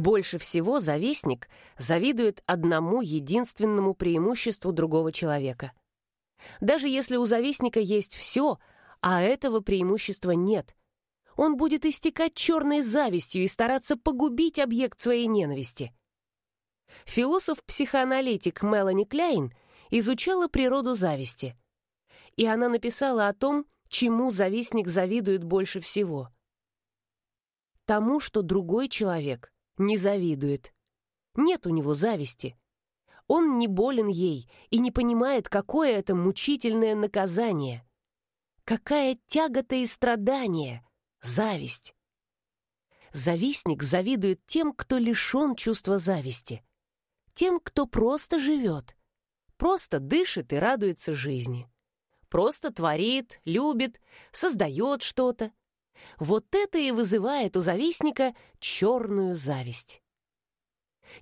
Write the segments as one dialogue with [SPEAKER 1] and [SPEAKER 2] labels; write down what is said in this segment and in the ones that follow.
[SPEAKER 1] Больше всего завистник завидует одному единственному преимуществу другого человека. Даже если у завистника есть все, а этого преимущества нет, он будет истекать черной завистью и стараться погубить объект своей ненависти. Философ-психоаналитик Мелани Кляйн изучала природу зависти, и она написала о том, чему завистник завидует больше всего. Тому, что другой человек не завидует. Нет у него зависти. Он не болен ей и не понимает, какое это мучительное наказание. Какая тягота и страдание, зависть. Завистник завидует тем, кто лишен чувства зависти. Тем, кто просто живет. Просто дышит и радуется жизни. Просто творит, любит, создает что-то. Вот это и вызывает у завистника черную зависть.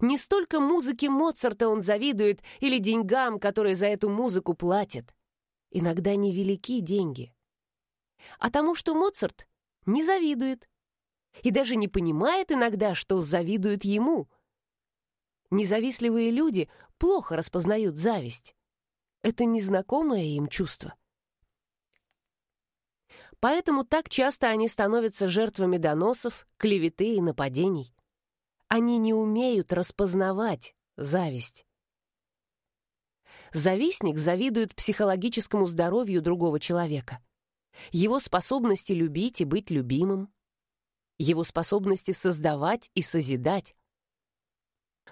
[SPEAKER 1] Не столько музыке Моцарта он завидует или деньгам, которые за эту музыку платят. Иногда невелики деньги. А тому, что Моцарт не завидует. И даже не понимает иногда, что завидуют ему. Независтливые люди плохо распознают зависть. Это незнакомое им чувство. Поэтому так часто они становятся жертвами доносов, клеветы и нападений. Они не умеют распознавать зависть. Завистник завидует психологическому здоровью другого человека, его способности любить и быть любимым, его способности создавать и созидать.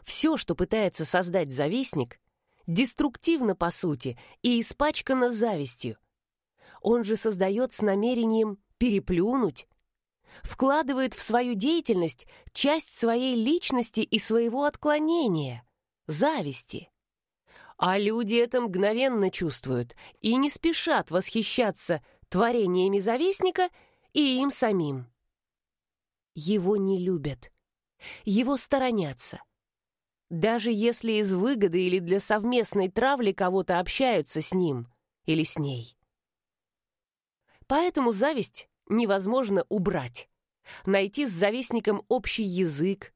[SPEAKER 1] Все, что пытается создать завистник, деструктивно по сути и испачкано завистью, он же создает с намерением переплюнуть, вкладывает в свою деятельность часть своей личности и своего отклонения, зависти. А люди это мгновенно чувствуют и не спешат восхищаться творениями завистника и им самим. Его не любят, его сторонятся. Даже если из выгоды или для совместной травли кого-то общаются с ним или с ней. Поэтому зависть невозможно убрать. Найти с завистником общий язык,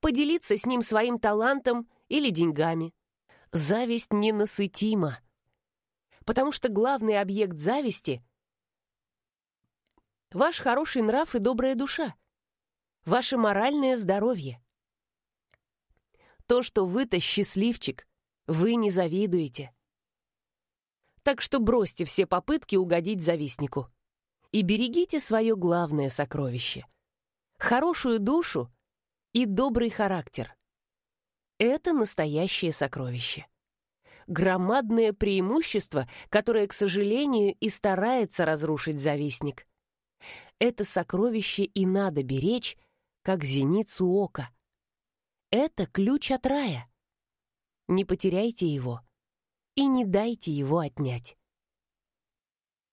[SPEAKER 1] поделиться с ним своим талантом или деньгами. Зависть ненасытима, потому что главный объект зависти — ваш хороший нрав и добрая душа, ваше моральное здоровье. То, что вы-то счастливчик, вы не завидуете. Так что бросьте все попытки угодить завистнику. И берегите свое главное сокровище — хорошую душу и добрый характер. Это настоящее сокровище. Громадное преимущество, которое, к сожалению, и старается разрушить завистник. Это сокровище и надо беречь, как зеницу ока. Это ключ от рая. Не потеряйте его — и не дайте его отнять.